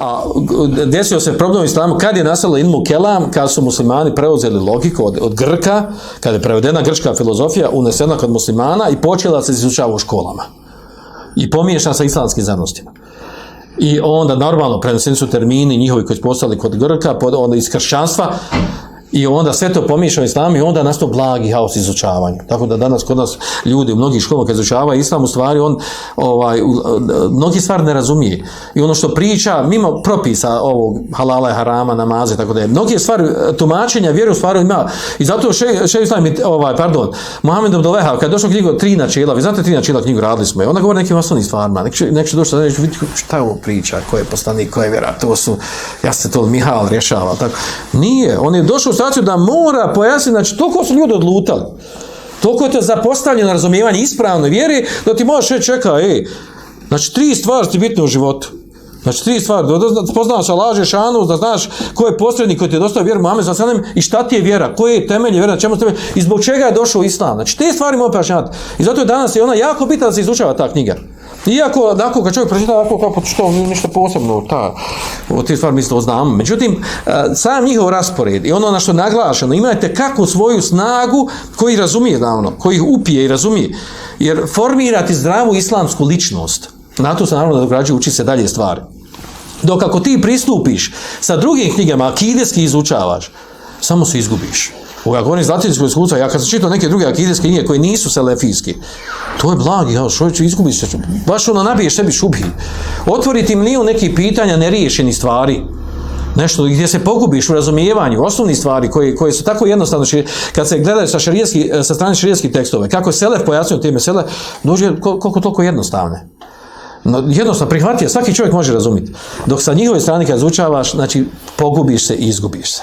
A desio se problem u islamu kad je nastalo ilmu kelam, kad su muslimani preuzeli logiku od, od Grka, kad je prevedena grčka filozofija, unesena kod muslimana i počela se izučava u školama. I pomiješana sa islamskim znanostima. I onda normalno preneseni su termini njihovi koji su postali kod Grka, pod, onda iz kršćanstva, i onda sve to pomiješao islam i onda nastao blagi haos izučavanja. Tako da danas kod nas ljudi u mnogih školama kad izučavaju islam, u stvari on ovaj, mnogi stvari ne razumije. I ono što priča, mimo propisa ovog halala i harama, namaze, tako da je, mnoge stvari, tumačenja vjeru u stvari ima. I zato še, še islam, ovaj, pardon, Mohamed Abduleha, kad je došao knjigu tri načela, vi znate tri načela knjigu, radili smo je, onda govori nekim osnovnim stvarima, nek će, nek će doći, nek će vidjeti šta je ovo priča, ko je poslanik, ko je vjera, to su, ja se to Mihal rješava, tako. Nije, on je došao situaciju da mora pojasniti, znači, toliko su ljudi odlutali, toliko je to zapostavljeno razumijevanje ispravne vjere, da ti možeš reći, čekaj, ej, znači, tri stvari ti bitne u životu. Znači, tri stvari, da, poznaš Allaha šanu, da znaš ko je posrednik koji ti je dostao vjeru Muhammed sa i šta ti je vjera, koji je temelj vjera, čemu ste i zbog čega je došao islam. Znači, te stvari moramo pojašnjavati. I zato je danas je ona jako bitna da se izučava ta knjiga. Iako, onako, kad čovjek pročita, onako, kako, što, ništa posebno, ta, o te stvari mi to znamo. Međutim, e, sam njihov raspored i ono na što je naglašeno, imate kakvu svoju snagu koji razumije davno, koji ih upije i razumije. Jer formirati zdravu islamsku ličnost, na to se naravno da dograđuje, uči se dalje stvari. Dok ako ti pristupiš sa drugim knjigama, akideski izučavaš, samo se izgubiš. Ovo ja govorim iz latinskog iskustva, ja kad sam čitao neke druge akideske knjige koje nisu selefijski, to je blagi, ja, što će izgubiš se, baš ono nabiješ sebi šubi. Otvori ti milijun nekih pitanja neriješenih stvari, nešto gdje se pogubiš u razumijevanju osnovnih stvari koje, koje su tako jednostavno šir, kad se gledaju sa, šarijetski, sa strane širijetskih tekstove kako je Selef pojasnio te mesele dođe kol- koliko toliko jednostavne no, jednostavno prihvatio, svaki čovjek može razumjeti. Dok sa njihove strane kad izučavaš, znači pogubiš se i izgubiš se.